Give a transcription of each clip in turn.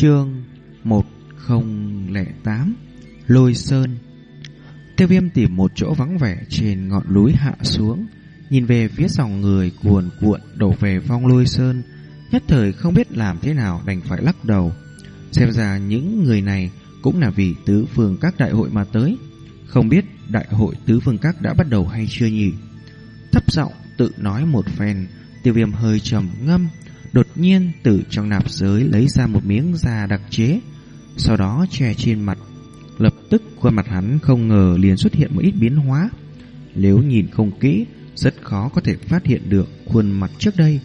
Chương 1008 Lôi Sơn. Tiêu viêm tìm một chỗ vắng vẻ trên ngọn núi hạ xuống, Nhìn về phía dòng người cuồn cuộn đổ về phong lôi sơn, Nhất thời không biết làm thế nào đành phải lắc đầu. Xem ra những người này cũng là vì tứ phương các đại hội mà tới. Không biết đại hội tứ phương các đã bắt đầu hay chưa nhỉ? Thấp giọng tự nói một phen, Tiêu viêm hơi trầm ngâm nhiên từ trong nạp giới lấy ra một miếng da đặc chế, Sau đó che trên mặt. Lập tức khuôn mặt hắn không ngờ liền xuất hiện một ít biến hóa. Nếu nhìn không kỹ, Rất khó có thể phát hiện được khuôn mặt trước đây.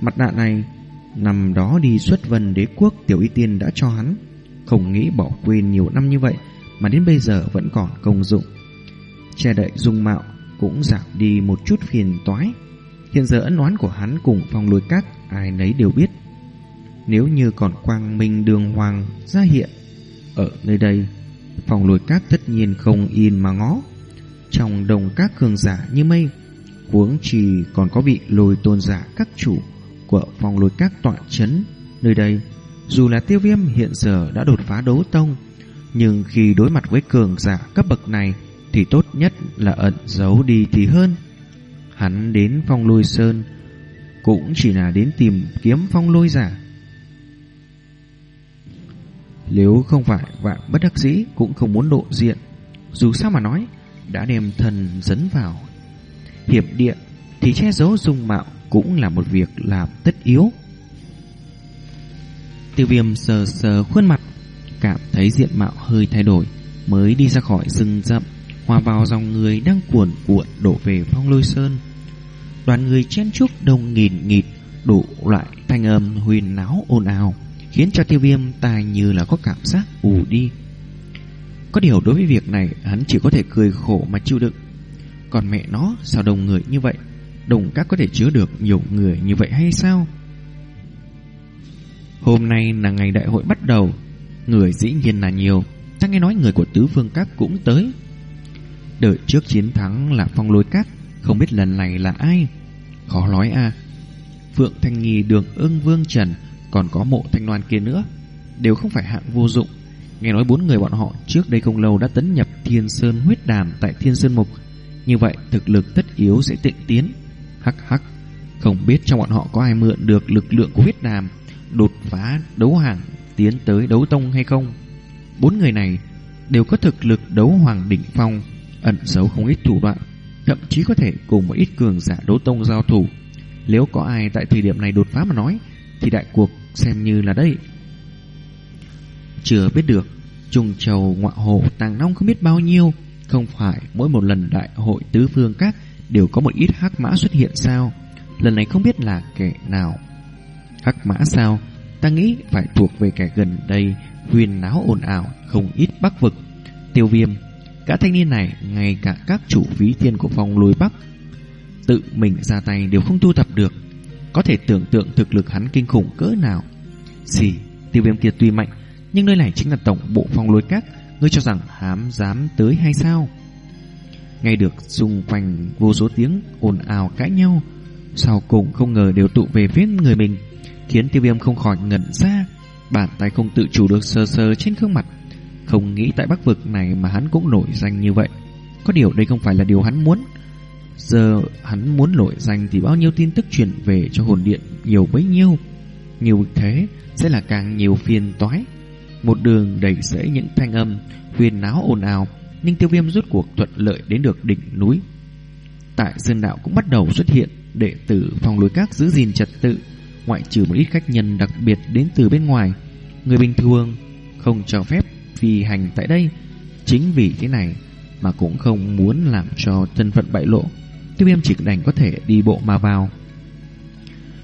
Mặt nạ này Nằm đó đi xuất vân đế quốc, Tiểu Y Tiên đã cho hắn. Không nghĩ bỏ quên nhiều năm như vậy, Mà đến bây giờ vẫn còn công dụng. Che đậy dung mạo Cũng giảm đi một chút phiền toái. Hiện giờ ân oán của hắn cùng phong lôi cát ai nấy đều biết. Nếu như còn quang minh đường hoàng ra hiện ở nơi đây, phong lôi cát tất nhiên không yên mà ngó. Trong đồng các cường giả như mây, huống chỉ còn có vị lôi tôn giả các chủ của phong lôi các tọa chấn nơi đây. Dù là tiêu viêm hiện giờ đã đột phá đấu tông, nhưng khi đối mặt với cường giả cấp bậc này thì tốt nhất là ẩn giấu đi thì hơn. Hắn đến phong lôi sơn, Cũng chỉ là đến tìm kiếm phong lôi giả. Nếu không phải vạn bất đắc dĩ Cũng không muốn lộ diện, Dù sao mà nói, Đã đem thần dấn vào. Hiểm địa Thì che giấu dung mạo Cũng là một việc làm tất yếu. Tiêu viêm sờ sờ khuôn mặt, Cảm thấy diện mạo hơi thay đổi, Mới đi ra khỏi rừng rậm, hòa vào dòng người đang cuồn cuộn đổ về phong lôi sơn. Đoàn người chen chúc đông nghìn nghịt, đủ loại thanh âm huyền náo ồn ào, khiến cho tiêu viêm tai như là có cảm giác ù đi. Có điều đối với việc này, hắn chỉ có thể cười khổ mà chịu đựng. Còn mẹ nó, sao đông người như vậy? Đồng các có thể chứa được nhiều người như vậy hay sao? Hôm nay là ngày đại hội bắt đầu, người dĩ nhiên là nhiều. Ta nghe nói người của tứ phương các cũng tới Đợi trước chiến thắng là phong lôi các không biết lần này là ai? Khó nói a. Phượng Thanh Nghi đường ưng vương trần Còn có mộ thanh loan kia nữa Đều không phải hạng vô dụng. Nghe nói bốn người bọn họ trước đây không lâu đã tấn nhập Thiên Sơn huyết đàm tại Thiên Sơn Mục. Như vậy thực lực tất yếu sẽ tịnh tiến. Hắc hắc Không biết trong bọn họ có ai mượn được lực lượng của huyết đàm Đột phá đấu hàng Tiến tới đấu tông hay không? Bốn người này đều có thực lực đấu hoàng đỉnh phong ẩn giấu không ít thủ đoạn, thậm chí có thể cùng một ít cường giả đấu tông giao thủ. Nếu có ai tại thời điểm này đột phá mà nói, thì đại cuộc xem như là đây. Chưa biết được, trùng châu ngoại hồ tàng long không biết bao nhiêu, không phải mỗi một lần đại hội tứ phương các đều có một ít hắc mã xuất hiện sao? Lần này không biết là kẻ nào. Hắc mã sao? Ta nghĩ phải thuộc về kẻ gần đây, huyền náo ồn ào, không ít bắc vực. Tiêu viêm Cả thanh niên này, ngay cả các chủ phí thiên của phòng lùi bắc, tự mình ra tay đều không thu thập được. Có thể tưởng tượng thực lực hắn kinh khủng cỡ nào. Xì, tiêu viêm kia tuy mạnh, nhưng nơi này chính là tổng bộ phòng lối các, ngươi cho rằng hám dám tới hay sao? Ngay được xung quanh vô số tiếng ồn ào cãi nhau, sau cùng không ngờ đều tụ về phía người mình, khiến tiêu viêm không khỏi ngẩn ra, bàn tay không tự chủ được sờ sờ trên gương mặt không nghĩ tại bắc vực này mà hắn cũng nổi danh như vậy. Có điều đây không phải là điều hắn muốn. Giờ hắn muốn nổi danh thì bao nhiêu tin tức truyền về cho hồn điện nhiều bấy nhiêu. Nhiều thế sẽ là càng nhiều phiền toái. Một đường đầy rẫy những thanh âm, huyền náo ồn ào, Nhưng tiêu viêm rút cuộc thuận lợi đến được đỉnh núi. Tại sơn đạo cũng bắt đầu xuất hiện đệ tử phòng lối các giữ gìn trật tự, Ngoại trừ một ít khách nhân đặc biệt đến từ bên ngoài. Người bình thường không cho phép phi hành tại đây. Chính vì thế này mà cũng không muốn làm cho thân phận bại lộ. Tiêu viêm chỉ đành có thể đi bộ mà vào.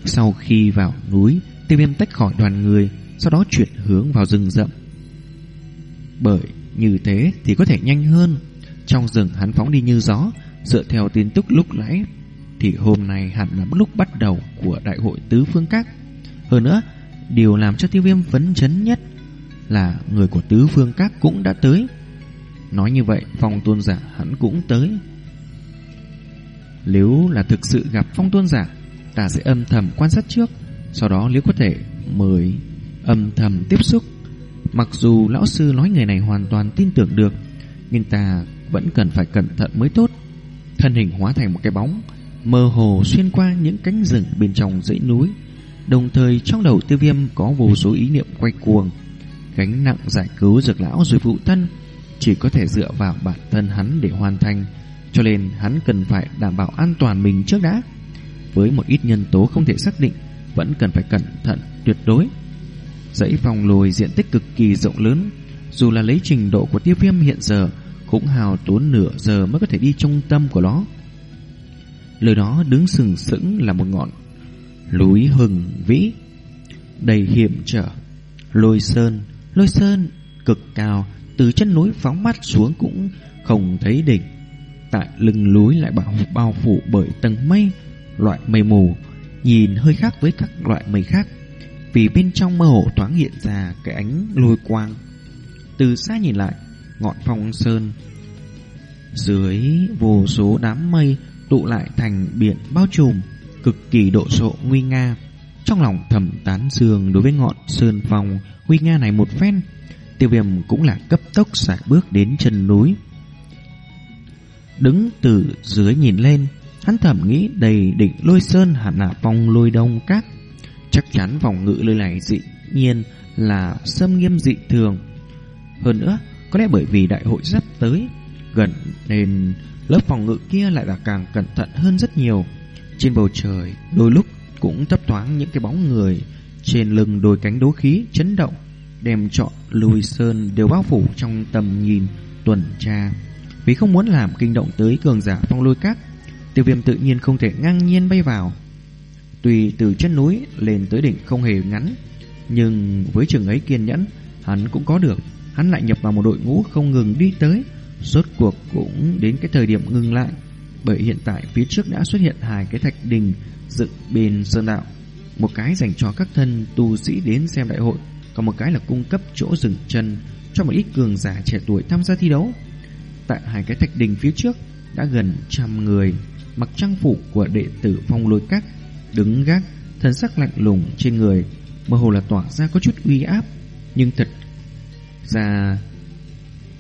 Sau khi vào núi, tiêu viêm tách khỏi đoàn người, sau đó chuyển hướng vào rừng rậm. Bởi như thế thì có thể nhanh hơn. Trong rừng hắn phóng đi như gió, dựa theo tin tức lúc nãy thì hôm nay hẳn là lúc bắt đầu của đại hội tứ phương các. Hơn nữa, điều làm cho tiêu viêm phấn chấn nhất là người của tứ phương các cũng đã tới. Nói như vậy, phong tôn giả hắn cũng tới. Nếu là thực sự gặp phong tôn giả, ta sẽ âm thầm quan sát trước, sau đó nếu có thể mời âm thầm tiếp xúc. Mặc dù lão sư nói người này hoàn toàn tin tưởng được, nhưng ta vẫn cần phải cẩn thận mới tốt. Thân hình hóa thành một cái bóng, mơ hồ xuyên qua những cánh rừng bên trong dãy núi. Đồng thời trong đầu tiêu viêm có vô số ý niệm quay cuồng. Gánh nặng giải cứu dược lão rồi phụ thân chỉ có thể dựa vào bản thân hắn để hoàn thành. Cho nên hắn cần phải đảm bảo an toàn mình trước đã. Với một ít nhân tố không thể xác định, vẫn cần phải cẩn thận tuyệt đối. Dãy phòng lồi diện tích cực kỳ rộng lớn, dù là lấy trình độ của tiêu viêm hiện giờ, cũng hào tốn nửa giờ mới có thể đi trung tâm của nó. Lời đó đứng sừng sững là một ngọn núi hừng vĩ, đầy hiểm trở. Lôi sơn, lôi sơn cực cao, từ chân núi phóng mắt xuống cũng không thấy đỉnh. Tại lưng núi lại bao, bao phủ bởi tầng mây, loại mây mù, nhìn hơi khác với các loại mây khác, vì bên trong mơ hồ thoáng hiện ra cái ánh lôi quang. Từ xa nhìn lại, ngọn phong sơn dưới vô số đám mây tụ lại thành biển bao trùm, cực kỳ độ sộ nguy nga. Trong lòng thầm tán dương đối với ngọn sơn phong nguy nga này một phen, tiêu viêm cũng là cấp tốc sải bước đến chân núi. Đứng từ dưới nhìn lên, hắn thầm nghĩ đầy định lôi sơn hẳn là phong lôi đông cát Chắc chắn vòng ngự lôi này dị nhiên là xâm nghiêm dị thường. Hơn nữa, có lẽ bởi vì đại hội sắp tới gần nên lớp phòng ngự kia lại là càng cẩn thận hơn rất nhiều. Trên bầu trời, đôi lúc cũng thấp thoáng những cái bóng người trên lưng đôi cánh đố khí chấn động, đem trọn lùi sơn đều bao phủ trong tầm nhìn tuần tra. Vì không muốn làm kinh động tới cường giả phong lôi các, tiêu viêm tự nhiên không thể ngang nhiên bay vào. Tuy từ chân núi lên tới đỉnh không hề ngắn, nhưng với trường ấy kiên nhẫn, hắn cũng có được. Hắn lại nhập vào một đội ngũ không ngừng đi tới, Rốt cuộc cũng đến cái thời điểm ngừng lại Bởi hiện tại phía trước đã xuất hiện hai cái thạch đình dựng bên sơn đạo Một cái dành cho các thân tu sĩ đến xem đại hội Còn một cái là cung cấp chỗ dừng chân cho một ít cường giả trẻ tuổi tham gia thi đấu Tại hai cái thạch đình phía trước đã gần trăm người Mặc trang phục của đệ tử phong lôi các Đứng gác Thân sắc lạnh lùng trên người Mơ hồ là tỏa ra có chút uy áp Nhưng thật ra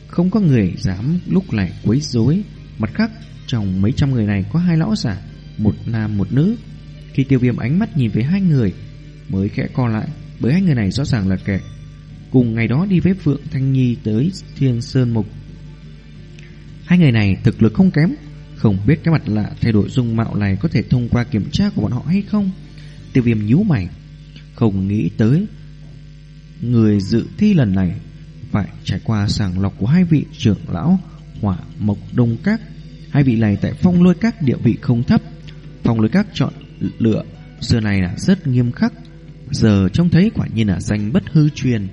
không có người dám lúc này quấy rối. Mặt khác, trong mấy trăm người này có hai lão giả, một nam một nữ. Khi tiêu viêm ánh mắt nhìn về hai người, mới khẽ co lại, bởi hai người này rõ ràng là kẻ cùng ngày đó đi với Phượng Thanh Nhi tới Thiên Sơn Mục. Hai người này thực lực không kém, không biết cái mặt lạ thay đổi dung mạo này có thể thông qua kiểm tra của bọn họ hay không. Tiêu viêm nhíu mày, không nghĩ tới người dự thi lần này phải trải qua sàng lọc của hai vị trưởng lão hỏa mộc đông các hai vị này tại phong lôi các địa vị không thấp phong lôi các chọn lựa. Xưa này là rất nghiêm khắc. Giờ trông thấy quả nhiên là danh bất hư truyền.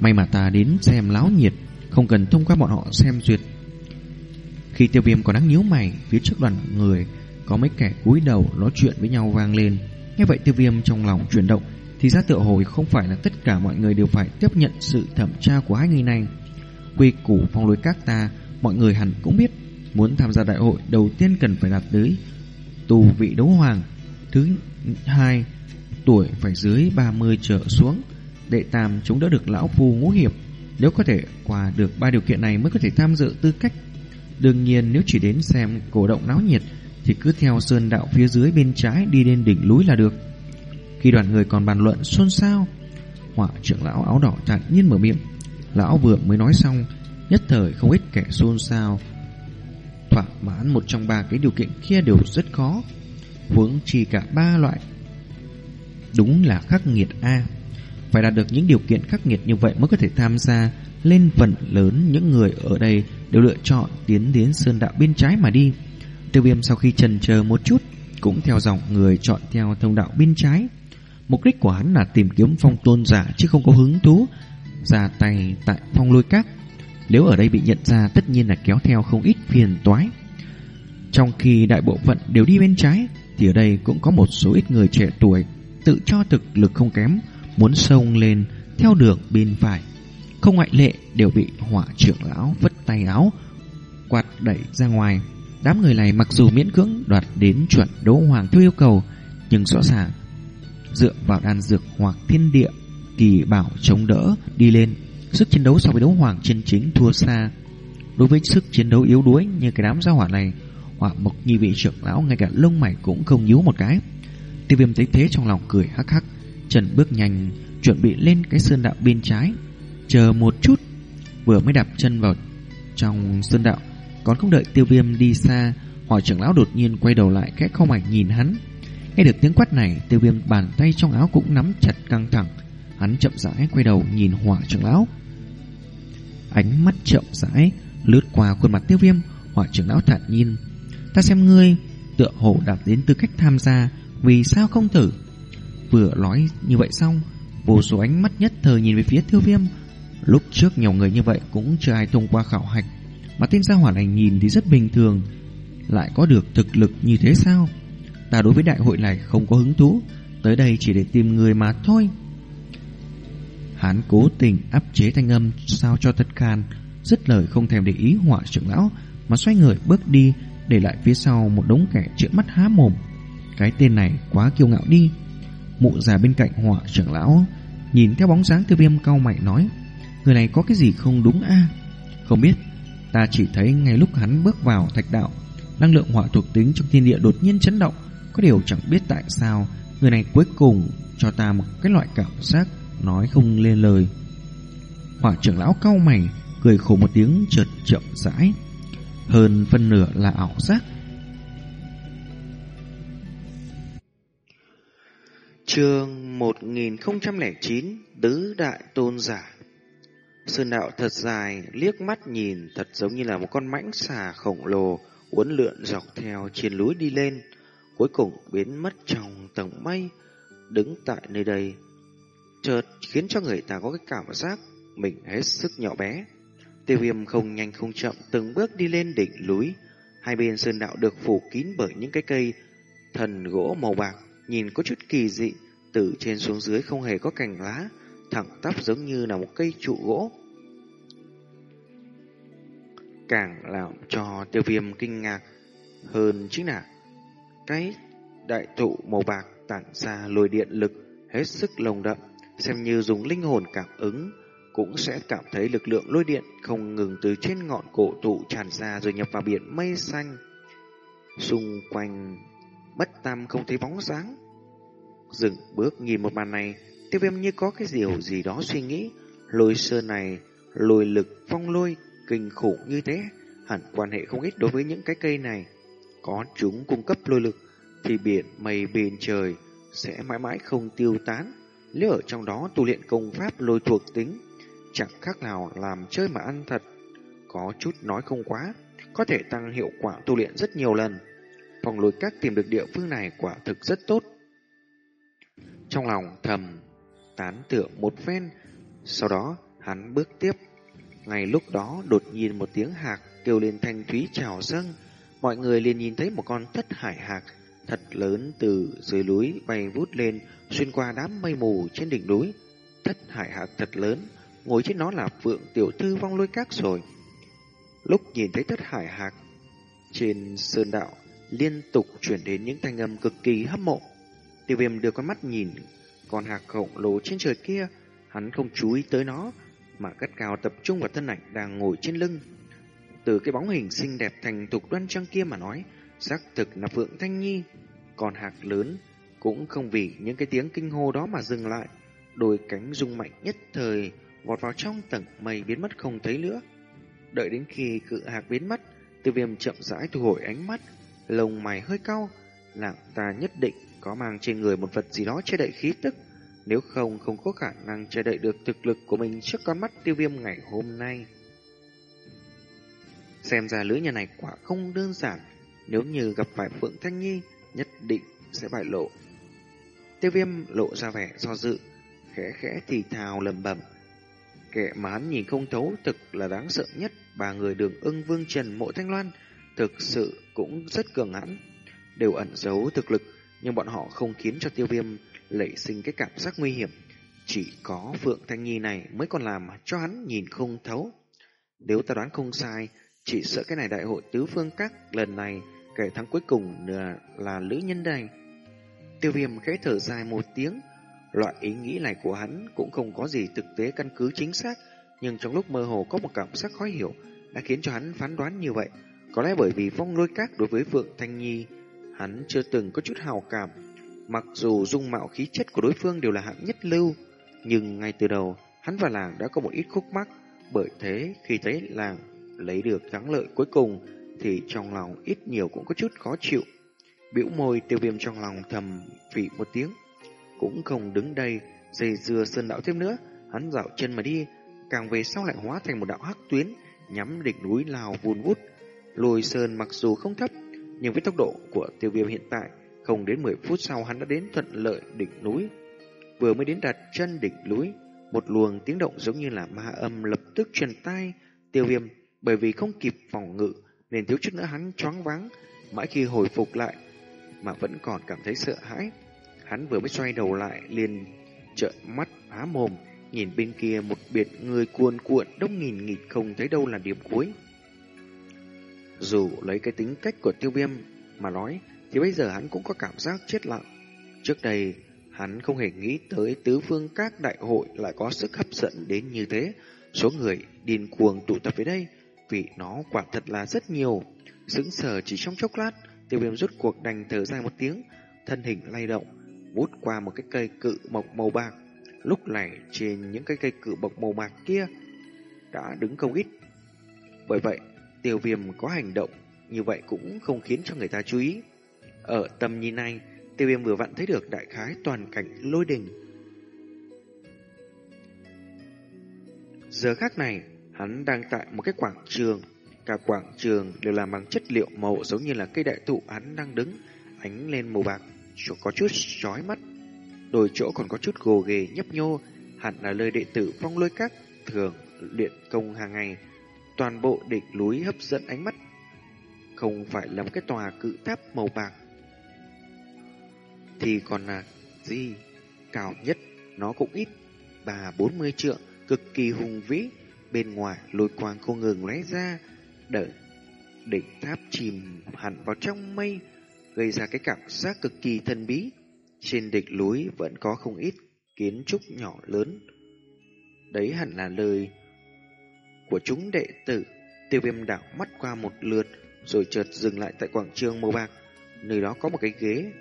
May mà ta đến xem láo nhiệt không cần thông qua bọn họ xem duyệt. Khi tiêu viêm còn đang nhíu mày phía trước đoàn người có mấy kẻ cúi đầu nói chuyện với nhau vang lên. Nghe vậy tiêu viêm trong lòng chuyển động thì ra tựa hồi không phải là tất cả mọi người đều phải tiếp nhận sự thẩm tra của hai người này. Quy củ phong lối các ta, mọi người hẳn cũng biết, muốn tham gia đại hội đầu tiên cần phải đạt tới tù vị đấu hoàng. Thứ hai, tuổi phải dưới 30 trở xuống. Đệ tam chống đỡ được lão phu ngũ hiệp. Nếu có thể qua được ba điều kiện này mới có thể tham dự tư cách. Đương nhiên nếu chỉ đến xem cổ động náo nhiệt thì cứ theo sơn đạo phía dưới bên trái đi lên đỉnh núi là được. Khi đoàn người còn bàn luận xôn xao Họa trưởng lão áo đỏ thản nhiên mở miệng Lão vừa mới nói xong Nhất thời không ít kẻ xôn xao Thỏa mãn một trong ba cái điều kiện kia đều rất khó vướng chi cả ba loại Đúng là khắc nghiệt A Phải đạt được những điều kiện khắc nghiệt như vậy mới có thể tham gia Lên phần lớn những người ở đây đều lựa chọn tiến đến sơn đạo bên trái mà đi Tiêu viêm sau khi trần chờ một chút, Cũng theo dòng người chọn theo thông đạo bên trái Mục đích của hắn là tìm kiếm phong tôn giả chứ không có hứng thú, ra tay tại phong lôi các. Nếu ở đây bị nhận ra, tất nhiên là kéo theo không ít phiền toái. Trong khi đại bộ phận đều đi bên trái thì ở đây cũng có một số ít người trẻ tuổi tự cho thực lực không kém muốn xông lên theo đường bên phải. Không ngoại lệ đều bị hỏa trưởng lão vất tay áo quạt đẩy ra ngoài. Đám người này mặc dù miễn cưỡng đoạt đến chuẩn đỗ hoàng theo yêu cầu nhưng rõ ràng dựa vào đan dược hoặc thiên địa kỳ bảo chống đỡ đi lên. Sức chiến đấu so với đấu hoàng chân chính thua xa. Đối với sức chiến đấu yếu đuối như cái đám gia hỏa này, hỏa mộc nhi vị trưởng lão ngay cả lông mày cũng không nhíu một cái. Tiêu viêm thấy thế trong lòng cười hắc hắc, trần bước nhanh, chuẩn bị lên cái sơn đạo bên trái. Chờ một chút, vừa mới đạp chân vào trong sơn đạo, còn không đợi tiêu viêm đi xa, hỏa trưởng lão đột nhiên quay đầu lại khẽ không ảnh nhìn hắn. Nghe được tiếng quát này, tiêu viêm bàn tay trong áo cũng nắm chặt căng thẳng. Hắn chậm rãi quay đầu nhìn hỏa trưởng lão. Ánh mắt chậm rãi lướt qua khuôn mặt tiêu viêm, hỏa trưởng lão thản nhiên. Ta xem ngươi tựa hồ đạt đến tư cách tham gia, vì sao không thử? Vừa nói như vậy xong, vô số ánh mắt nhất thời nhìn về phía tiêu viêm. Lúc trước nhiều người như vậy cũng chưa ai thông qua khảo hạch, mà tên gia hỏa này nhìn thì rất bình thường, lại có được thực lực như thế sao? Ta đối với đại hội này không có hứng thú, tới đây chỉ để tìm người mà thôi. Hắn cố tình áp chế thanh âm sao cho thật khan, dứt lời không thèm để ý hỏa trưởng lão, mà xoay người bước đi, để lại phía sau một đống kẻ trợn mắt há mồm. Cái tên này quá kiêu ngạo đi. Mụ già bên cạnh hỏa trưởng lão nhìn theo bóng dáng tiêu viêm cao mày nói, người này có cái gì không đúng a? Không biết, ta chỉ thấy ngay lúc hắn bước vào thạch đạo, năng lượng hỏa thuộc tính trong thiên địa đột nhiên chấn động, có điều chẳng biết tại sao người này cuối cùng cho ta một cái loại cảm giác nói không lên lời. Hỏa trưởng lão cao mày, cười khổ một tiếng chợt chậm rãi. Hơn phân nửa là ảo giác. Chương 1009 Tứ Đại Tôn Giả Sơn đạo thật dài, liếc mắt nhìn thật giống như là một con mãnh xà khổng lồ uốn lượn dọc theo trên núi đi lên, cuối cùng biến mất trong tầng mây, đứng tại nơi đây. Chợt khiến cho người ta có cái cảm giác mình hết sức nhỏ bé. Tiêu viêm không nhanh không chậm từng bước đi lên đỉnh núi. Hai bên sơn đạo được phủ kín bởi những cái cây thần gỗ màu bạc, nhìn có chút kỳ dị, từ trên xuống dưới không hề có cành lá, thẳng tắp giống như là một cây trụ gỗ. Càng làm cho tiêu viêm kinh ngạc hơn chính là cái đại thụ màu bạc tản ra lôi điện lực hết sức lồng đậm, xem như dùng linh hồn cảm ứng cũng sẽ cảm thấy lực lượng lôi điện không ngừng từ trên ngọn cổ thụ tràn ra rồi nhập vào biển mây xanh. Xung quanh bất tam không thấy bóng dáng. Dừng bước nhìn một màn này, tiêu viêm như có cái điều gì đó suy nghĩ. Lôi sơn này, lôi lực phong lôi, kinh khủng như thế, hẳn quan hệ không ít đối với những cái cây này. Có chúng cung cấp lôi lực, thì biển mây bên trời sẽ mãi mãi không tiêu tán. Nếu ở trong đó tu luyện công pháp lôi thuộc tính, chẳng khác nào làm chơi mà ăn thật. Có chút nói không quá, có thể tăng hiệu quả tu luyện rất nhiều lần. Phòng lôi các tìm được địa phương này quả thực rất tốt. Trong lòng thầm, tán tượng một phen, sau đó hắn bước tiếp. Ngay lúc đó đột nhiên một tiếng hạc kêu lên thanh thúy trào dâng, mọi người liền nhìn thấy một con thất hải hạc thật lớn từ dưới núi bay vút lên xuyên qua đám mây mù trên đỉnh núi. Thất hải hạc thật lớn, ngồi trên nó là Phượng Tiểu Thư vong lôi các rồi. Lúc nhìn thấy thất hải hạc trên sơn đạo liên tục chuyển đến những thanh âm cực kỳ hâm mộ. Tiêu viêm đưa con mắt nhìn con hạc khổng lồ trên trời kia, hắn không chú ý tới nó, mà cất cao tập trung vào thân ảnh đang ngồi trên lưng. Từ cái bóng hình xinh đẹp thành thục đoan trang kia mà nói, xác thực là Phượng Thanh Nhi. Còn hạc lớn cũng không vì những cái tiếng kinh hô đó mà dừng lại. Đôi cánh rung mạnh nhất thời vọt vào trong tầng mây biến mất không thấy nữa. Đợi đến khi cự hạc biến mất, tiêu viêm chậm rãi thu hồi ánh mắt, lông mày hơi cau, lạng ta nhất định có mang trên người một vật gì đó che đậy khí tức, nếu không không có khả năng che đậy được thực lực của mình trước con mắt tiêu viêm ngày hôm nay. Xem ra lưỡi nhà này quả không đơn giản, nếu như gặp phải Phượng Thanh Nhi, nhất định sẽ bại lộ. Tiêu viêm lộ ra vẻ do dự, khẽ khẽ thì thào lầm bẩm Kẻ mà hắn nhìn không thấu thực là đáng sợ nhất, ba người đường ưng vương trần mộ thanh loan, thực sự cũng rất cường hãn, đều ẩn giấu thực lực, nhưng bọn họ không khiến cho tiêu viêm lẩy sinh cái cảm giác nguy hiểm. Chỉ có Phượng Thanh Nhi này mới còn làm cho hắn nhìn không thấu. Nếu ta đoán không sai, chỉ sợ cái này đại hội tứ phương các lần này kẻ thắng cuối cùng là, là lữ nhân này. Tiêu viêm khẽ thở dài một tiếng, Loại ý nghĩ này của hắn cũng không có gì thực tế căn cứ chính xác, nhưng trong lúc mơ hồ có một cảm giác khó hiểu đã khiến cho hắn phán đoán như vậy. Có lẽ bởi vì phong lôi các đối với Phượng Thanh Nhi, hắn chưa từng có chút hào cảm. Mặc dù dung mạo khí chất của đối phương đều là hạng nhất lưu, nhưng ngay từ đầu, hắn và làng đã có một ít khúc mắc. Bởi thế, khi thấy làng lấy được thắng lợi cuối cùng, thì trong lòng ít nhiều cũng có chút khó chịu. Biểu môi tiêu viêm trong lòng thầm phỉ một tiếng. Cũng không đứng đây, dây dưa sơn đạo thêm nữa. Hắn dạo chân mà đi, càng về sau lại hóa thành một đạo hắc tuyến, nhắm đỉnh núi lao vun vút. Lùi sơn mặc dù không thấp, nhưng với tốc độ của tiêu viêm hiện tại, không đến 10 phút sau hắn đã đến thuận lợi đỉnh núi. Vừa mới đến đặt chân đỉnh núi, một luồng tiếng động giống như là ma âm lập tức truyền tai tiêu viêm bởi vì không kịp phòng ngự nên thiếu chút nữa hắn choáng váng mãi khi hồi phục lại mà vẫn còn cảm thấy sợ hãi. Hắn vừa mới xoay đầu lại liền trợn mắt há mồm nhìn bên kia một biệt người cuồn cuộn đông nghìn nghịt không thấy đâu là điểm cuối. Dù lấy cái tính cách của tiêu viêm mà nói thì bây giờ hắn cũng có cảm giác chết lặng. Trước đây hắn không hề nghĩ tới tứ phương các đại hội lại có sức hấp dẫn đến như thế. Số người điên cuồng tụ tập về đây vì nó quả thật là rất nhiều. Sững sờ chỉ trong chốc lát, tiêu viêm rút cuộc đành thở dài một tiếng, thân hình lay động, vút qua một cái cây cự mộc màu bạc. Lúc này trên những cái cây cự mộc màu bạc kia đã đứng không ít. Bởi vậy, tiêu viêm có hành động như vậy cũng không khiến cho người ta chú ý. Ở tầm nhìn này, tiêu viêm vừa vặn thấy được đại khái toàn cảnh lôi đình. Giờ khác này, hắn đang tại một cái quảng trường. Cả quảng trường đều làm bằng chất liệu màu giống như là cây đại thụ hắn đang đứng, ánh lên màu bạc, chỗ có chút chói mắt. Đôi chỗ còn có chút gồ ghề nhấp nhô, hẳn là lời đệ tử phong lôi các thường luyện công hàng ngày. Toàn bộ đỉnh núi hấp dẫn ánh mắt, không phải là một cái tòa cự tháp màu bạc. Thì còn là gì? Cao nhất nó cũng ít, ba bốn mươi trượng, cực kỳ hùng vĩ. Bên ngoài lôi quang không ngừng lóe ra, đợi đỉnh tháp chìm hẳn vào trong mây, gây ra cái cảm giác cực kỳ thần bí. Trên đỉnh núi vẫn có không ít kiến trúc nhỏ lớn. Đấy hẳn là lời của chúng đệ tử. Tiêu viêm đảo mắt qua một lượt, rồi chợt dừng lại tại quảng trường màu bạc. Nơi đó có một cái ghế,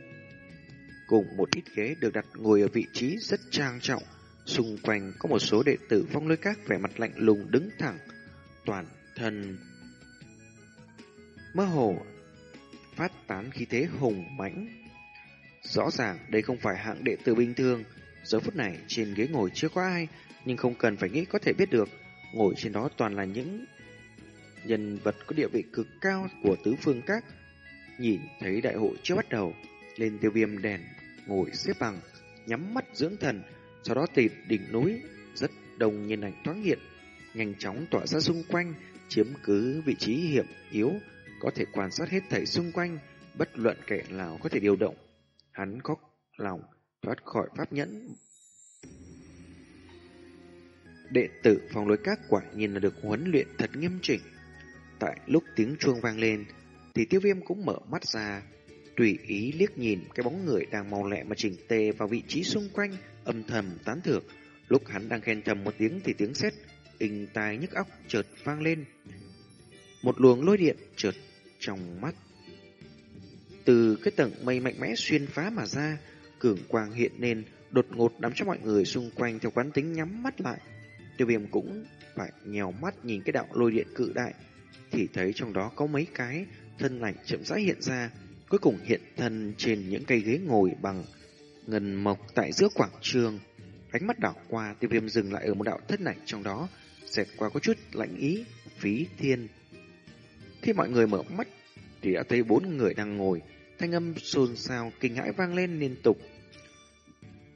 cùng một ít ghế được đặt ngồi ở vị trí rất trang trọng. Xung quanh có một số đệ tử phong lôi các vẻ mặt lạnh lùng đứng thẳng, toàn thân mơ hồ phát tán khí thế hùng mãnh. Rõ ràng đây không phải hạng đệ tử bình thường, giờ phút này trên ghế ngồi chưa có ai, nhưng không cần phải nghĩ có thể biết được, ngồi trên đó toàn là những nhân vật có địa vị cực cao của tứ phương các. Nhìn thấy đại hội chưa bắt đầu, lên tiêu viêm đèn, ngồi xếp bằng, nhắm mắt dưỡng thần, sau đó tìm đỉnh núi, rất đông nhân ảnh thoáng hiện, nhanh chóng tỏa ra xung quanh, chiếm cứ vị trí hiểm yếu, có thể quan sát hết thảy xung quanh, bất luận kẻ nào có thể điều động. Hắn có lòng thoát khỏi pháp nhẫn. Đệ tử phòng lối các quả nhìn là được huấn luyện thật nghiêm chỉnh. Tại lúc tiếng chuông vang lên, thì tiêu viêm cũng mở mắt ra, tùy ý liếc nhìn cái bóng người đang mau lẹ mà chỉnh tề vào vị trí xung quanh, âm thầm tán thưởng. Lúc hắn đang khen thầm một tiếng thì tiếng sét inh tai nhức óc chợt vang lên. Một luồng lôi điện chợt trong mắt. Từ cái tầng mây mạnh mẽ xuyên phá mà ra, cường quang hiện lên, đột ngột đắm cho mọi người xung quanh theo quán tính nhắm mắt lại. Tiêu viêm cũng phải nhèo mắt nhìn cái đạo lôi điện cự đại, thì thấy trong đó có mấy cái thân lạnh chậm rãi hiện ra, cuối cùng hiện thân trên những cây ghế ngồi bằng ngân mộc tại giữa quảng trường. Ánh mắt đảo qua, tiêu viêm dừng lại ở một đạo thất lạnh trong đó, xẹt qua có chút lạnh ý, phí thiên. Khi mọi người mở mắt, thì đã thấy bốn người đang ngồi, thanh âm xôn xao, kinh hãi vang lên liên tục.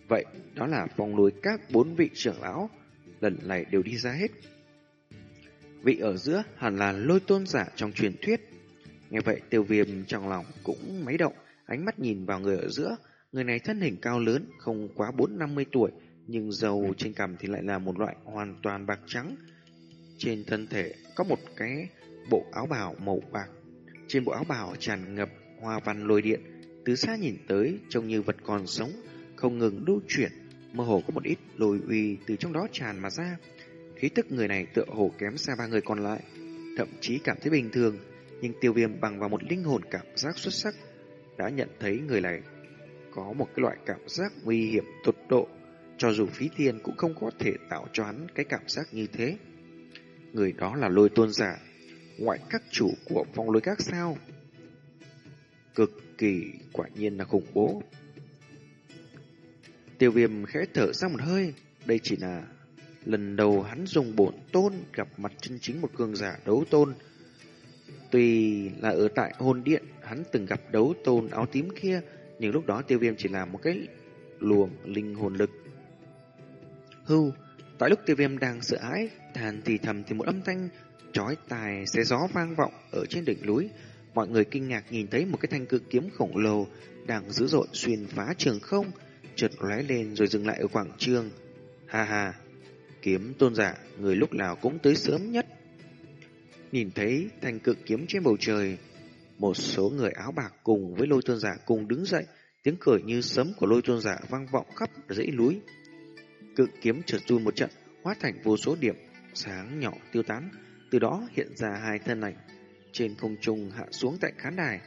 Vậy, đó là phòng lối các bốn vị trưởng lão, lần này đều đi ra hết. Vị ở giữa hẳn là lôi tôn giả trong truyền thuyết. Nghe vậy tiêu viêm trong lòng cũng máy động, ánh mắt nhìn vào người ở giữa. Người này thân hình cao lớn, không quá bốn năm mươi tuổi, nhưng dầu trên cằm thì lại là một loại hoàn toàn bạc trắng. Trên thân thể có một cái bộ áo bào màu bạc. Trên bộ áo bào tràn ngập hoa văn lôi điện, từ xa nhìn tới trông như vật còn sống, không ngừng đu chuyển, mơ hồ có một ít lôi uy từ trong đó tràn mà ra. Khí tức người này tựa hồ kém xa ba người còn lại, thậm chí cảm thấy bình thường, nhưng tiêu viêm bằng vào một linh hồn cảm giác xuất sắc đã nhận thấy người này có một cái loại cảm giác nguy hiểm tột độ, cho dù phí tiền cũng không có thể tạo cho hắn cái cảm giác như thế. Người đó là lôi tôn giả, ngoại các chủ của phong lôi các sao. Cực kỳ quả nhiên là khủng bố. Tiêu viêm khẽ thở ra một hơi, đây chỉ là lần đầu hắn dùng bổn tôn gặp mặt chân chính một cường giả đấu tôn. Tuy là ở tại hồn điện, hắn từng gặp đấu tôn áo tím kia, nhưng lúc đó tiêu viêm chỉ là một cái luồng linh hồn lực. Hưu, tại lúc tiêu viêm đang sợ hãi, thàn thì thầm thì một âm thanh chói tai xé gió vang vọng ở trên đỉnh núi. Mọi người kinh ngạc nhìn thấy một cái thanh cự kiếm khổng lồ đang dữ dội xuyên phá trường không, chợt lóe lên rồi dừng lại ở quảng trường. Ha ha, kiếm tôn giả, người lúc nào cũng tới sớm nhất. Nhìn thấy thanh cự kiếm trên bầu trời, một số người áo bạc cùng với lôi tôn giả cùng đứng dậy, tiếng cười như sấm của lôi tôn giả vang vọng khắp dãy núi. Cự kiếm chợt run một trận, hóa thành vô số điểm sáng nhỏ tiêu tán, từ đó hiện ra hai thân ảnh trên không trung hạ xuống tại khán đài.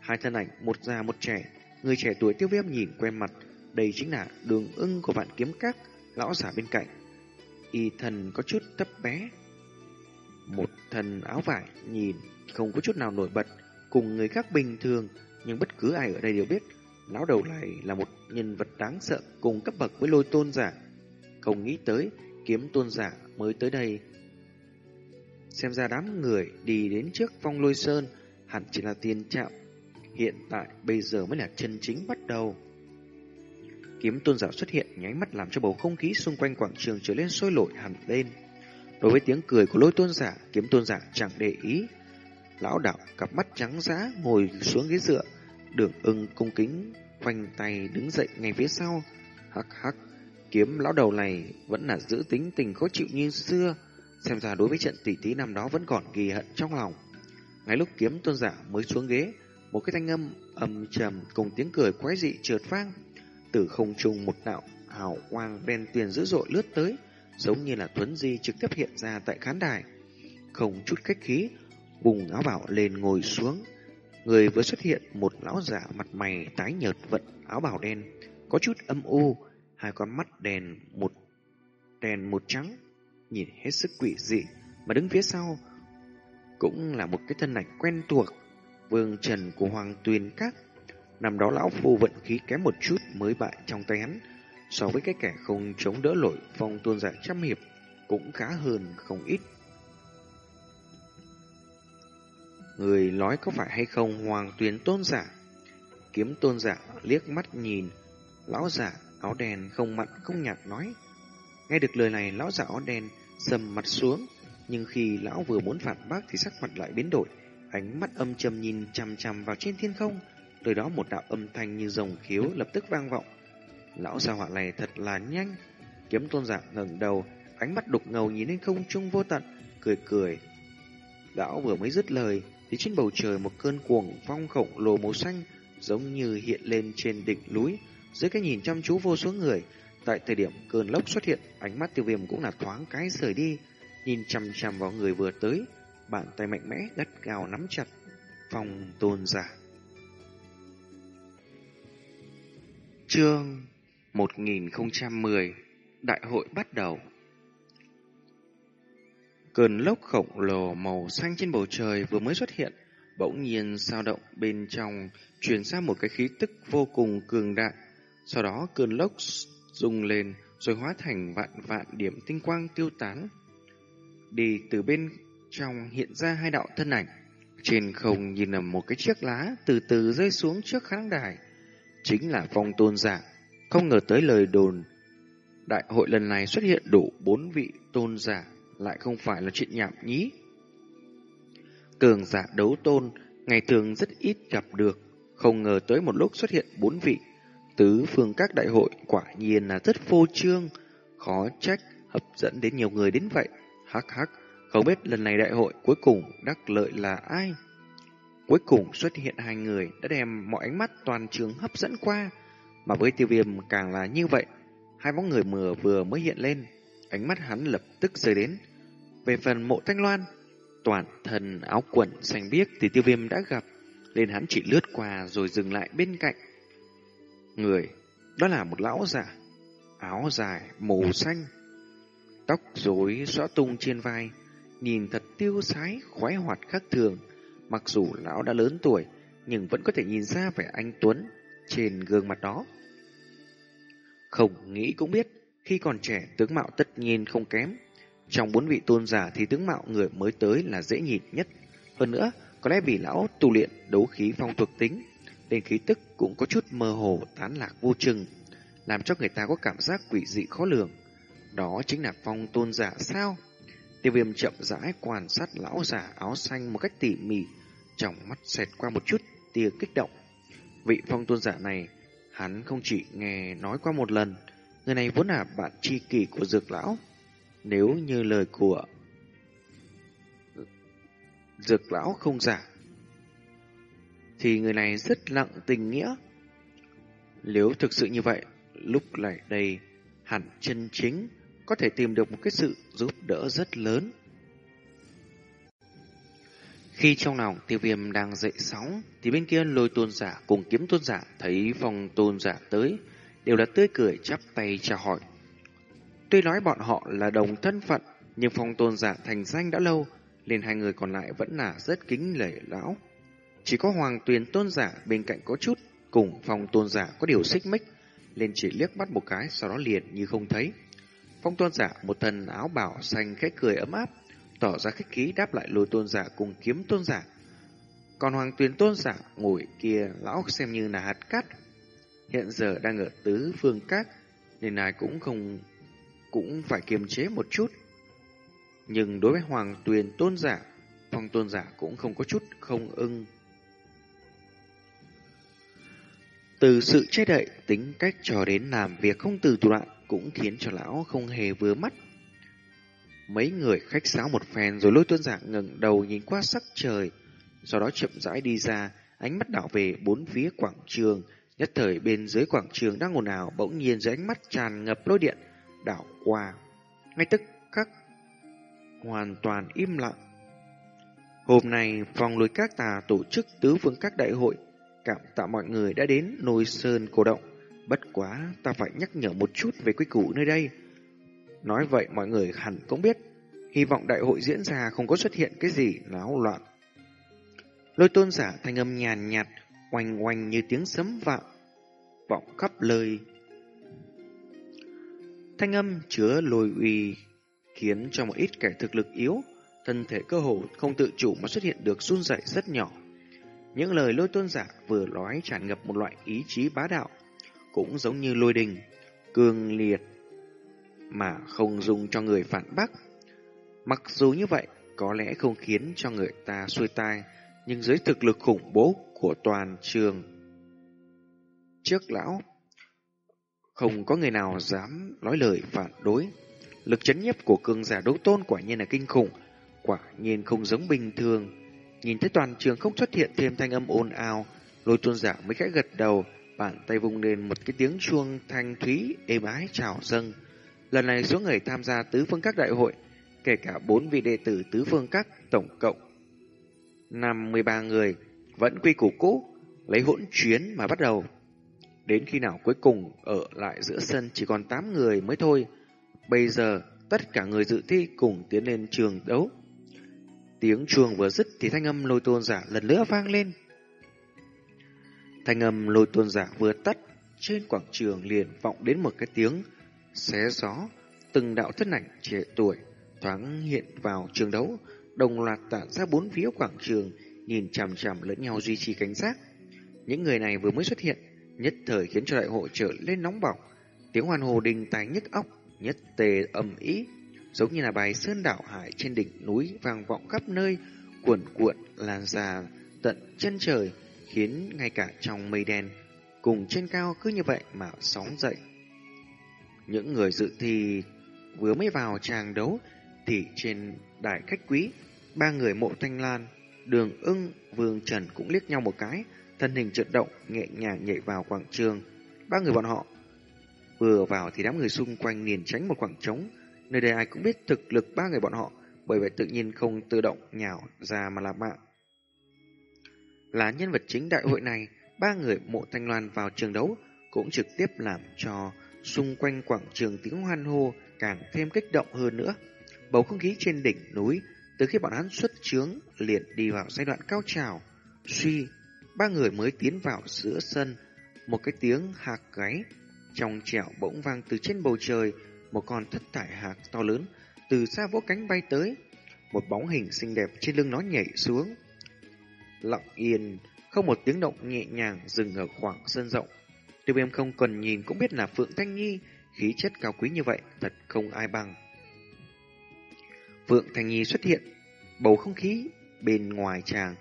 Hai thân ảnh, một già một trẻ, người trẻ tuổi tiêu viêm nhìn quen mặt, đây chính là đường ưng của vạn kiếm các, lão giả bên cạnh. Y thần có chút thấp bé. Một thần áo vải nhìn không có chút nào nổi bật, cùng người khác bình thường, nhưng bất cứ ai ở đây đều biết, lão đầu này là một nhân vật đáng sợ cùng cấp bậc với lôi tôn giả. Không nghĩ tới, kiếm tôn giả mới tới đây. Xem ra đám người đi đến trước phong lôi sơn hẳn chỉ là tiền trạm Hiện tại bây giờ mới là chân chính bắt đầu. Kiếm tôn giả xuất hiện nháy mắt làm cho bầu không khí xung quanh quảng trường trở lên sôi nổi hẳn lên. Đối với tiếng cười của lôi tôn giả, kiếm tôn giả chẳng để ý. Lão đạo cặp mắt trắng giá ngồi xuống ghế dựa, đường ưng cung kính khoanh tay đứng dậy ngay phía sau. Hắc hắc, kiếm lão đầu này vẫn là giữ tính tình khó chịu như xưa, xem ra đối với trận tỷ tí năm đó vẫn còn ghi hận trong lòng. Ngay lúc kiếm tôn giả mới xuống ghế, một cái thanh âm âm trầm cùng tiếng cười quái dị trượt vang từ không trung một đạo hào quang đen tuyền dữ dội lướt tới, giống như là Tuấn Di trực tiếp hiện ra tại khán đài. Không chút khách khí, vùng áo bảo lên ngồi xuống. Người vừa xuất hiện một lão giả mặt mày tái nhợt vận áo bào đen, có chút âm u, hai con mắt đèn một đèn một trắng, nhìn hết sức quỷ dị, mà đứng phía sau cũng là một cái thân ảnh quen thuộc, vương trần của Hoàng Tuyền Các. Năm đó lão phu vận khí kém một chút mới bại trong tay hắn, so với cái kẻ không chống đỡ nổi phong tuôn giả trăm hiệp cũng khá hơn không ít. Người nói có phải hay không hoàng Tuyền tôn giả? Kiếm tôn giả liếc mắt nhìn, lão giả áo đen không mặn không nhạt nói. Nghe được lời này lão giả áo đen sầm mặt xuống, nhưng khi lão vừa muốn phản bác thì sắc mặt lại biến đổi, ánh mắt âm trầm nhìn chằm chằm vào trên thiên không, Từ đó một đạo âm thanh như rồng khiếu lập tức vang vọng. Lão gia họa này thật là nhanh. Kiếm tôn giả ngẩng đầu, ánh mắt đục ngầu nhìn lên không trung vô tận, cười cười. Lão vừa mới dứt lời, thì trên bầu trời một cơn cuồng phong khổng lồ màu xanh giống như hiện lên trên đỉnh núi, dưới cái nhìn chăm chú vô số người. Tại thời điểm cơn lốc xuất hiện, ánh mắt tiêu viêm cũng là thoáng cái rời đi, nhìn chằm chằm vào người vừa tới, bàn tay mạnh mẽ gắt gào nắm chặt phòng tôn giả. Chương 1010 Đại hội bắt đầu Cơn lốc khổng lồ màu xanh trên bầu trời vừa mới xuất hiện, bỗng nhiên sao động bên trong, truyền ra một cái khí tức vô cùng cường đại. Sau đó cơn lốc rung lên rồi hóa thành vạn vạn điểm tinh quang tiêu tán. Đi từ bên trong hiện ra hai đạo thân ảnh. Trên không nhìn là một cái chiếc lá từ từ rơi xuống trước khán đài. Chính là phong tôn giả. Không ngờ tới lời đồn. Đại hội lần này xuất hiện đủ bốn vị tôn giả lại không phải là chuyện nhảm nhí. Cường giả đấu tôn, ngày thường rất ít gặp được, không ngờ tới một lúc xuất hiện bốn vị. Tứ phương các đại hội quả nhiên là rất phô trương, khó trách hấp dẫn đến nhiều người đến vậy. Hắc hắc, không biết lần này đại hội cuối cùng đắc lợi là ai? Cuối cùng xuất hiện hai người đã đem mọi ánh mắt toàn trường hấp dẫn qua, mà với tiêu viêm càng là như vậy. hai bóng người mờ vừa mới hiện lên, ánh mắt hắn lập tức rơi đến. Về phần mộ thanh loan, toàn thân áo quần xanh biếc thì tiêu viêm đã gặp, nên hắn chỉ lướt qua rồi dừng lại bên cạnh. Người, đó là một lão giả, áo dài, màu xanh, tóc rối xõa tung trên vai, nhìn thật tiêu sái, khoái hoạt khác thường. Mặc dù lão đã lớn tuổi, nhưng vẫn có thể nhìn ra vẻ anh Tuấn trên gương mặt đó. Không nghĩ cũng biết, khi còn trẻ tướng mạo tất nhiên không kém. Trong bốn vị tôn giả thì tướng mạo người mới tới là dễ nhìn nhất. Hơn nữa, có lẽ vì lão tu luyện đấu khí phong thuộc tính, nên khí tức cũng có chút mơ hồ tán lạc vô chừng, làm cho người ta có cảm giác quỷ dị khó lường. Đó chính là phong tôn giả sao? Tiêu viêm chậm rãi quan sát lão giả áo xanh một cách tỉ mỉ, trong mắt xẹt qua một chút tia kích động. Vị phong tôn giả này, hắn không chỉ nghe nói qua một lần, người này vốn là bạn tri kỷ của dược lão. Nếu như lời của dược lão không giả, thì người này rất lặng tình nghĩa. Nếu thực sự như vậy, lúc lại đây hẳn chân chính có thể tìm được một cái sự giúp đỡ rất lớn. Khi trong lòng tiêu viêm đang dậy sóng, thì bên kia lôi tôn giả cùng kiếm tôn giả thấy phòng tôn giả tới, đều là tươi cười chắp tay chào hỏi. Tuy nói bọn họ là đồng thân phận, nhưng phong tôn giả thành danh đã lâu, nên hai người còn lại vẫn là rất kính lễ lão. Chỉ có hoàng tuyền tôn giả bên cạnh có chút, cùng phong tôn giả có điều xích mích, nên chỉ liếc mắt một cái, sau đó liền như không thấy. Phong tôn giả một thân áo bảo xanh khẽ cười ấm áp, tỏ ra khách khí đáp lại lôi tôn giả cùng kiếm tôn giả. Còn hoàng tuyền tôn giả ngồi kia lão xem như là hạt cát. Hiện giờ đang ở tứ phương cát, nên ai cũng không cũng phải kiềm chế một chút. Nhưng đối với hoàng tuyền tôn giả, phong tôn giả cũng không có chút không ưng. Từ sự che đậy, tính cách cho đến làm việc không từ thủ đoạn cũng khiến cho lão không hề vừa mắt. Mấy người khách sáo một phen rồi lôi tuân giả ngẩng đầu nhìn qua sắc trời, sau đó chậm rãi đi ra, ánh mắt đảo về bốn phía quảng trường, nhất thời bên dưới quảng trường đang ồn ào bỗng nhiên dưới ánh mắt tràn ngập lôi điện, đảo qua. Ngay tức khắc hoàn toàn im lặng. Hôm nay, phòng lối các tà tổ chức tứ phương các đại hội, cảm tạ mọi người đã đến nồi sơn cổ động. Bất quá, ta phải nhắc nhở một chút về quy củ nơi đây. Nói vậy mọi người hẳn cũng biết, hy vọng đại hội diễn ra không có xuất hiện cái gì náo loạn. Lôi tôn giả thanh âm nhàn nhạt, oanh oanh như tiếng sấm vạo, vọng khắp lời. Thanh âm chứa lôi uy, khiến cho một ít kẻ thực lực yếu, thân thể cơ hồ không tự chủ mà xuất hiện được run rẩy rất nhỏ. Những lời lôi tôn giả vừa nói tràn ngập một loại ý chí bá đạo, cũng giống như lôi đình, cương liệt, mà không dùng cho người phản bác. Mặc dù như vậy, có lẽ không khiến cho người ta xuôi tai, nhưng dưới thực lực khủng bố của toàn trường. Trước lão, không có người nào dám nói lời phản đối. Lực chấn nhiếp của cường giả đấu tôn quả nhiên là kinh khủng, quả nhiên không giống bình thường. Nhìn thấy toàn trường không xuất hiện thêm thanh âm ồn ào, lôi tôn giả mới khẽ gật đầu, bàn tay vung lên một cái tiếng chuông thanh thúy êm ái chào dâng. Lần này số người tham gia tứ phương các đại hội, kể cả bốn vị đệ tử tứ phương các tổng cộng năm mười ba người, vẫn quy củ cũ, lấy hỗn chuyến mà bắt đầu. Đến khi nào cuối cùng ở lại giữa sân chỉ còn 8 người mới thôi. Bây giờ tất cả người dự thi cùng tiến lên trường đấu. Tiếng chuông vừa dứt thì thanh âm lôi tôn giả lần nữa vang lên. Thanh âm lôi tôn giả vừa tắt, trên quảng trường liền vọng đến một cái tiếng xé gió, từng đạo thân ảnh trẻ tuổi thoáng hiện vào trường đấu, đồng loạt tản ra bốn phía quảng trường, nhìn chằm chằm lẫn nhau duy trì cảnh giác. Những người này vừa mới xuất hiện, nhất thời khiến cho đại hội trở lên nóng bỏng, tiếng hoàn hồ đình tài nhức óc, nhất tề ầm ĩ, giống như là bài sơn đảo hải trên đỉnh núi vang vọng khắp nơi, cuộn cuộn lan ra tận chân trời, khiến ngay cả trong mây đen cùng trên cao cứ như vậy mà sóng dậy. Những người dự thi vừa mới vào tràng đấu thì trên đài khách quý, ba người mộ thanh lan, đường ưng, vương trần cũng liếc nhau một cái, thân hình trượt động, nhẹ nhàng nhảy vào quảng trường. Ba người bọn họ Vừa vào thì đám người xung quanh liền tránh một khoảng trống. Nơi đây ai cũng biết thực lực ba người bọn họ, bởi vậy tự nhiên không tự động nhào ra mà làm bạn. Là nhân vật chính đại hội này, ba người mộ thanh loan vào trường đấu cũng trực tiếp làm cho xung quanh quảng trường tiếng hoan hô càng thêm kích động hơn nữa. Bầu không khí trên đỉnh núi từ khi bọn hắn xuất chướng liền đi vào giai đoạn cao trào. Suy, ba người mới tiến vào giữa sân, một cái tiếng hạc gáy trong trẻo bỗng vang từ trên bầu trời, một con thất thải hạc to lớn từ xa vỗ cánh bay tới, một bóng hình xinh đẹp trên lưng nó nhảy xuống. Lặng yên, không một tiếng động nhẹ nhàng dừng ở khoảng sân rộng. Tiêu viêm không cần nhìn cũng biết là Phượng Thanh Nhi, khí chất cao quý như vậy, thật không ai bằng. Phượng Thanh Nhi xuất hiện, bầu không khí bên ngoài chàng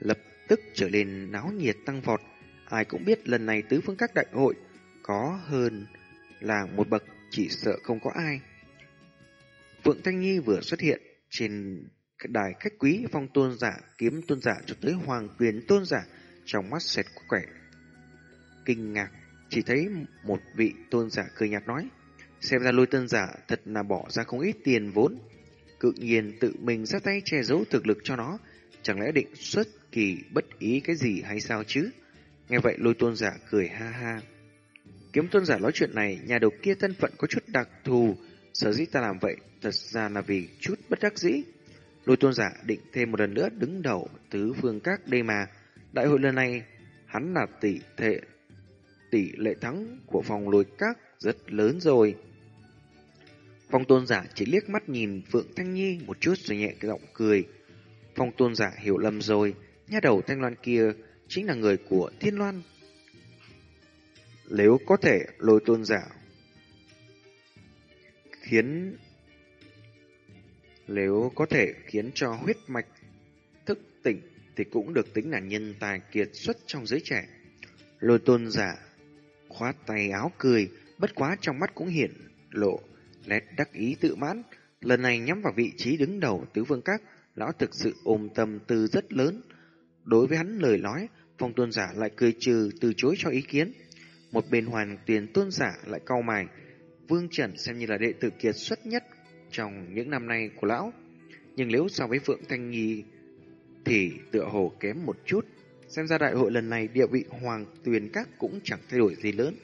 lập tức trở nên náo nhiệt tăng vọt. Ai cũng biết lần này tứ phương các đại hội có hơn là một bậc chỉ sợ không có ai. Phượng Thanh Nhi vừa xuất hiện trên đài khách quý phong tôn giả kiếm tôn giả cho tới hoàng quyền tôn giả trong mắt xẹt quẻ. Kinh ngạc, chỉ thấy một vị tôn giả cười nhạt nói, xem ra lôi tôn giả thật là bỏ ra không ít tiền vốn. Cự nhiên tự mình ra tay che giấu thực lực cho nó, chẳng lẽ định xuất kỳ bất ý cái gì hay sao chứ? Nghe vậy lôi tôn giả cười ha ha. Kiếm tôn giả nói chuyện này, nhà đầu kia thân phận có chút đặc thù, sở dĩ ta làm vậy thật ra là vì chút bất đắc dĩ. Lôi tôn giả định thêm một lần nữa đứng đầu tứ phương các đây mà. Đại hội lần này, hắn là tỷ thệ tỷ lệ thắng của phòng lôi các rất lớn rồi. Phong tôn giả chỉ liếc mắt nhìn Phượng Thanh Nhi một chút rồi nhẹ cái giọng cười. Phong tôn giả hiểu lầm rồi, nha đầu Thanh Loan kia chính là người của Thiên Loan. Nếu có thể lôi tôn giả khiến nếu có thể khiến cho huyết mạch thức tỉnh thì cũng được tính là nhân tài kiệt xuất trong giới trẻ. Lôi tôn giả khoát tay áo cười, bất quá trong mắt cũng hiện lộ nét đắc ý tự mãn. Lần này nhắm vào vị trí đứng đầu tứ vương các, lão thực sự ôm tâm tư rất lớn. Đối với hắn lời nói, phong tôn giả lại cười trừ từ chối cho ý kiến. Một bên hoàn tiền tôn giả lại cau mày. Vương Trần xem như là đệ tử kiệt xuất nhất trong những năm nay của lão. Nhưng nếu so với Phượng Thanh Nhi thì tựa hồ kém một chút. Xem ra đại hội lần này địa vị Hoàng Tuyền Các cũng chẳng thay đổi gì lớn.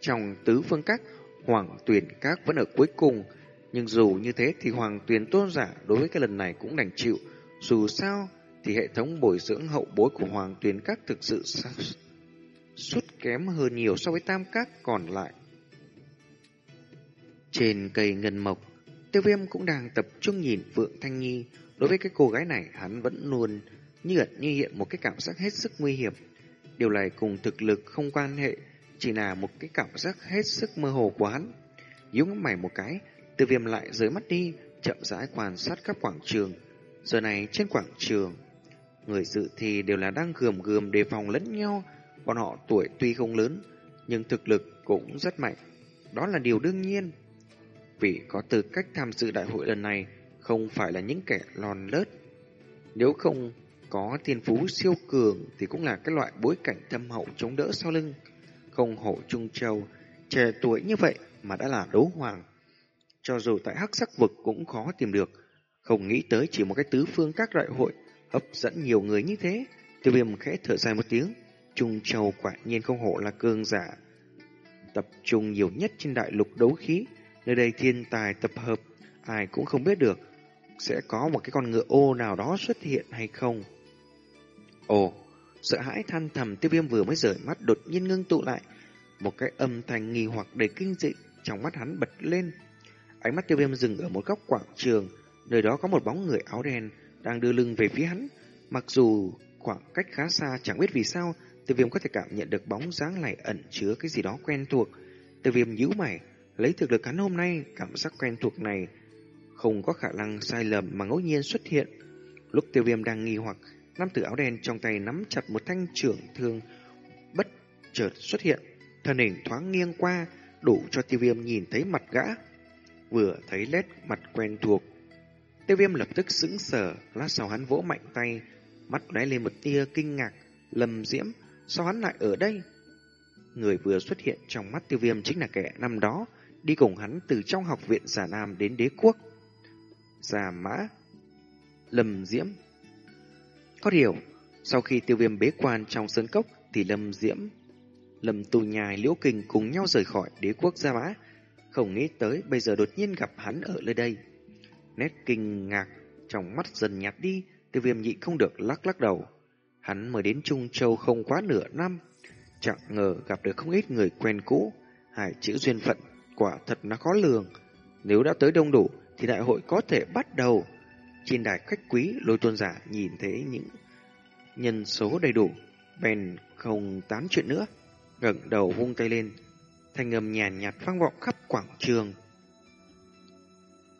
Trong tứ phương các, Hoàng Tuyền Các vẫn ở cuối cùng. Nhưng dù như thế thì Hoàng Tuyền Tôn Giả đối với cái lần này cũng đành chịu. Dù sao thì hệ thống bồi dưỡng hậu bối của Hoàng Tuyền Các thực sự sút kém hơn nhiều so với tam các còn lại. Trên cây ngân mộc, tiêu viêm cũng đang tập trung nhìn Phượng Thanh Nhi. Đối với cái cô gái này, hắn vẫn luôn như ẩn như hiện một cái cảm giác hết sức nguy hiểm. Điều này cùng thực lực không quan hệ, chỉ là một cái cảm giác hết sức mơ hồ của hắn. Dũng ngắm mày một cái, tiêu viêm lại rời mắt đi, chậm rãi quan sát các quảng trường. Giờ này trên quảng trường, người dự thì đều là đang gườm gườm đề phòng lẫn nhau, Bọn họ tuổi tuy không lớn, nhưng thực lực cũng rất mạnh. Đó là điều đương nhiên. Vì có tư cách tham dự đại hội lần này không phải là những kẻ lòn lớt. Nếu không có thiên phú siêu cường thì cũng là cái loại bối cảnh thâm hậu chống đỡ sau lưng. Không hổ Trung Châu, trẻ tuổi như vậy mà đã là đấu hoàng. Cho dù tại hắc sắc vực cũng khó tìm được, không nghĩ tới chỉ một cái tứ phương các đại hội hấp dẫn nhiều người như thế. Tiêu viêm khẽ thở dài một tiếng, Trung Châu quả nhiên không hổ là cương giả. Tập trung nhiều nhất trên đại lục đấu khí, nơi đây thiên tài tập hợp, ai cũng không biết được sẽ có một cái con ngựa ô nào đó xuất hiện hay không. Ồ, sợ hãi than thầm tiêu viêm vừa mới rời mắt đột nhiên ngưng tụ lại. Một cái âm thanh nghi hoặc đầy kinh dị trong mắt hắn bật lên. Ánh mắt tiêu viêm dừng ở một góc quảng trường, nơi đó có một bóng người áo đen đang đưa lưng về phía hắn. Mặc dù khoảng cách khá xa chẳng biết vì sao Tiêu viêm có thể cảm nhận được bóng dáng này ẩn chứa cái gì đó quen thuộc. Tiêu viêm nhíu mày, lấy thực lực hắn hôm nay, cảm giác quen thuộc này không có khả năng sai lầm mà ngẫu nhiên xuất hiện. Lúc tiêu viêm đang nghi hoặc, nam tử áo đen trong tay nắm chặt một thanh trưởng thương bất chợt xuất hiện, thân hình thoáng nghiêng qua, đủ cho tiêu viêm nhìn thấy mặt gã. Vừa thấy lét mặt quen thuộc, tiêu viêm lập tức sững sờ, lát sau hắn vỗ mạnh tay, mắt lóe lên một tia kinh ngạc, lầm diễm, Sao hắn lại ở đây? Người vừa xuất hiện trong mắt tiêu viêm chính là kẻ năm đó đi cùng hắn từ trong học viện giả nam đến đế quốc. Giả mã, lâm diễm. Có điều, sau khi tiêu viêm bế quan trong sơn cốc thì lâm diễm, lâm tù nhài liễu kinh cùng nhau rời khỏi đế quốc gia mã. Không nghĩ tới bây giờ đột nhiên gặp hắn ở nơi đây. Nét kinh ngạc trong mắt dần nhạt đi, tiêu viêm nhị không được lắc lắc đầu. Hắn mới đến Trung Châu không quá nửa năm, chẳng ngờ gặp được không ít người quen cũ. Hai chữ duyên phận quả thật là khó lường. Nếu đã tới đông đủ thì đại hội có thể bắt đầu. Trên đài khách quý, lôi tôn giả nhìn thấy những nhân số đầy đủ, bèn không tán chuyện nữa. ngẩng đầu vung tay lên, thanh âm nhàn nhạt vang vọng khắp quảng trường.